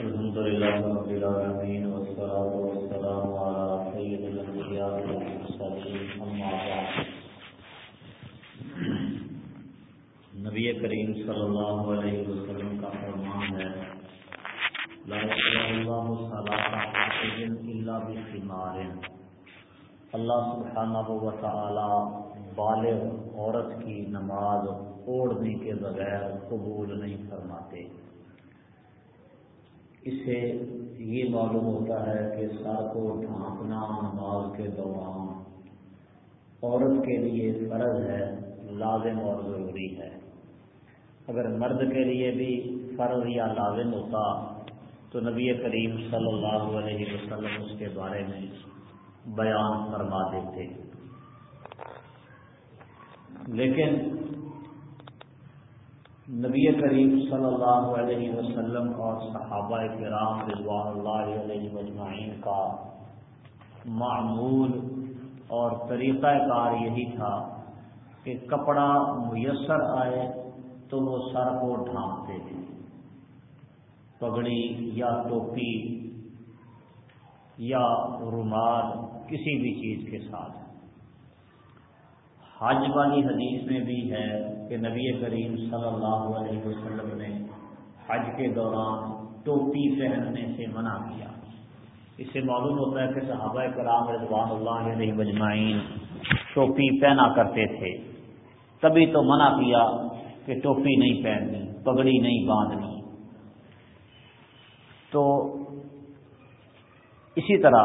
الحمد لله رب العالمين، والصلاة والسلام على سيد الأنبياء والمرسلين، أما بعد. نبی کریم صلی اللہ علیہ وسلم کا فرمان ہے، لا اللہ صلاح الا بخمار. اللہ سبحانہ و تعالی بالغ، عورت کی نماز اوڑھنے کے بغیر قبول نہیں فرماتے۔ اس سے یہ معلوم ہوتا ہے کہ سر کو ڈھانپنا نماز کے دوران عورت کے لیے فرض ہے، لازم اور ضروری ہے۔ اگر مرد کے لیے بھی فرض یا لازم ہوتا تو نبی کریم صلی اللہ علیہ وسلم اس کے بارے میں بیان فرما دیتے۔ لیکن نبی کریم صلی اللہ علیہ وسلم اور صحابہ کرام رضوان اللہ علیہ مجمعین کا معمول اور طریقہ کار یہی تھا کہ کپڑا میسر آئے تو وہ سر کو ڈھانپتے تھے، پگڑی یا ٹوپی یا رومال کسی بھی چیز کے ساتھ۔ حج والی حدیث میں بھی ہے کہ نبی کریم صلی اللہ علیہ وسلم نے حج کے دوران ٹوپی پہننے سے منع کیا۔ اس سے معلوم ہوتا ہے کہ صحابہ کرام رضوان اللہ علیہ مجمعین ٹوپی پہنا کرتے تھے۔ تبھی تو منع کیا کہ ٹوپی نہیں پہننی، پگڑی نہیں باندھنی۔ تو اسی طرح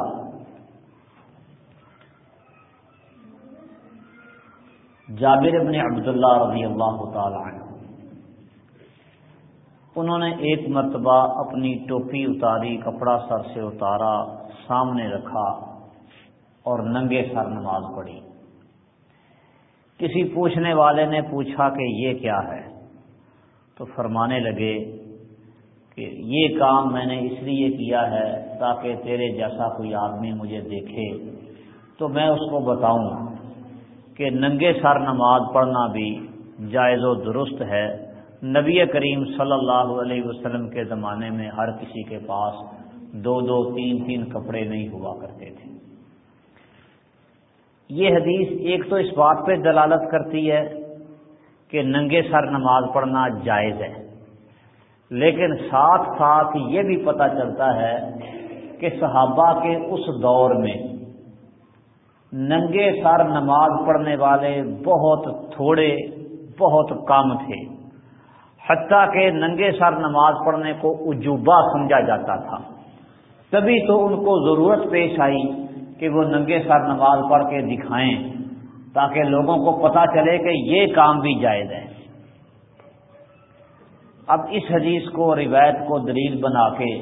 جابر ابن عبداللہ رضی اللہ تعالی عنہ۔ انہوں نے ایک مرتبہ اپنی ٹوپی اتاری، کپڑا سر سے اتارا، سامنے رکھا اور ننگے سر نماز پڑھی۔ کسی پوچھنے والے نے پوچھا کہ یہ کیا ہے؟ تو فرمانے لگے کہ یہ کام میں نے اس لیے کیا ہے تاکہ تیرے جیسا کوئی آدمی مجھے دیکھے، تو میں اس کو بتاؤں۔ کہ ننگے سر نماز پڑھنا بھی جائز و درست ہے۔ نبی کریم صلی اللہ علیہ وسلم کے زمانے میں ہر کسی کے پاس دو دو تین تین کپڑے نہیں ہوا کرتے تھے۔ یہ حدیث ایک تو اس بات پہ دلالت کرتی ہے کہ ننگے سر نماز پڑھنا جائز ہے۔ لیکن ساتھ ساتھ یہ بھی پتہ چلتا ہے کہ صحابہ کے اس دور میں ننگے سر نماز پڑھنے والے بہت تھوڑے، بہت کم تھے۔ حتیٰ کہ ننگے سر نماز پڑھنے کو عجوبہ سمجھا جاتا تھا۔ تبھی تو ان کو ضرورت پیش آئی کہ وہ ننگے سر نماز پڑھ کے دکھائیں، تاکہ لوگوں کو پتا چلے کہ یہ کام بھی جائز ہے۔ اب اس حدیث کو، روایت کو دلیل بنا کے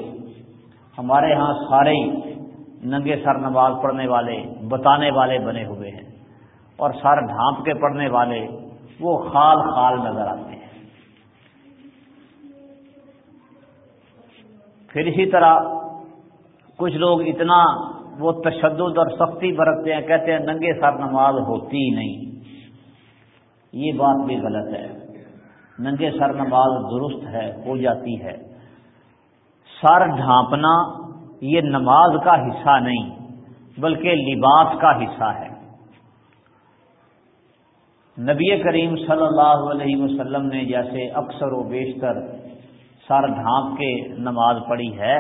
ہمارے ہاں سارے ننگے سر نماز پڑھنے والے، بتانے والے بنے ہوئے ہیں۔ اور سر ڈھانپ کے پڑھنے والے، وہ خال خال نظر آتے ہیں۔ پھر اسی طرح کچھ لوگ اتنا وہ تشدد اور سختی برتتے ہیں، کہتے ہیں ننگے سر نماز ہوتی نہیں۔ یہ بات بھی غلط ہے۔ ننگے سر نماز درست ہے، ہو جاتی ہے۔ سر ڈھانپنا یہ نماز کا حصہ نہیں، بلکہ لباس کا حصہ ہے۔ نبی کریم صلی اللہ علیہ وسلم نے جیسے اکثر و بیشتر سر ڈھانپ کے نماز پڑھی ہے،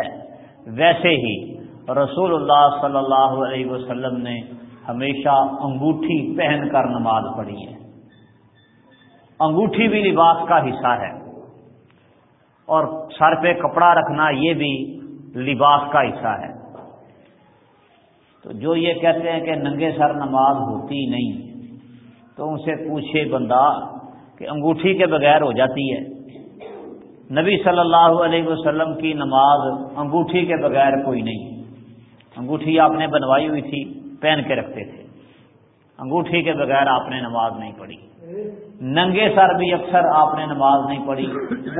ویسے ہی رسول اللہ صلی اللہ علیہ وسلم نے ہمیشہ انگوٹھی پہن کر نماز پڑھی ہے۔ انگوٹھی بھی لباس کا حصہ ہے۔ اور سر پہ کپڑا رکھنا یہ بھی لباس کا حصہ ہے۔ تو جو یہ کہتے ہیں کہ ننگے سر نماز ہوتی نہیں، تو ان سے پوچھے بندہ کہ انگوٹھی کے بغیر ہو جاتی ہے۔ نبی صلی اللہ علیہ وسلم کی نماز انگوٹھی کے بغیر کوئی نہیں۔ انگوٹھی آپ نے بنوائی ہوئی تھی، پہن کے رکھتے تھے۔ انگوٹھی کے بغیر آپ نے نماز نہیں پڑھی۔ ننگے سر بھی اکثر آپ نے نماز نہیں پڑھی۔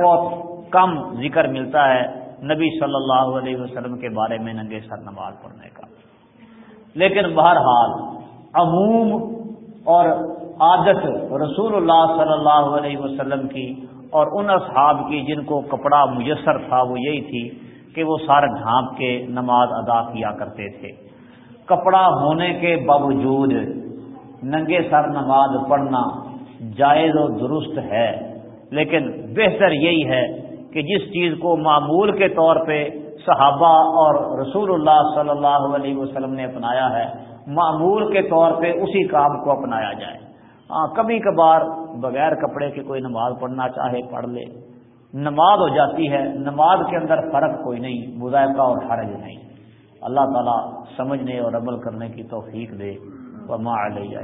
بہت کم ذکر ملتا ہے۔ نبی صلی اللہ علیہ وسلم کے بارے میں ننگے سر نماز پڑھنے کا۔ لیکن بہرحال عموم اور عادت رسول اللہ صلی اللہ علیہ وسلم کی اور ان اصحاب کی جن کو کپڑا میسر تھا وہ یہی تھی کہ وہ سارے ڈھانپ کے نماز ادا کیا کرتے تھے۔ کپڑا ہونے کے باوجود ننگے سر نماز پڑھنا جائز و درست ہے، لیکن بہتر یہی ہے کہ جس چیز کو معمول کے طور پہ صحابہ اور رسول اللہ صلی اللہ علیہ وسلم نے اپنایا ہے، معمول کے طور پہ اسی کام کو اپنایا جائے۔ ہاں کبھی کبھار بغیر کپڑے کے کوئی نماز پڑھنا چاہے، پڑھ لے۔ نماز ہو جاتی ہے، نماز کے اندر فرق کوئی نہیں مذائقہ اور حرج نہیں۔ اللہ تعالیٰ سمجھنے اور عمل کرنے کی توفیق دے۔ وما علیہ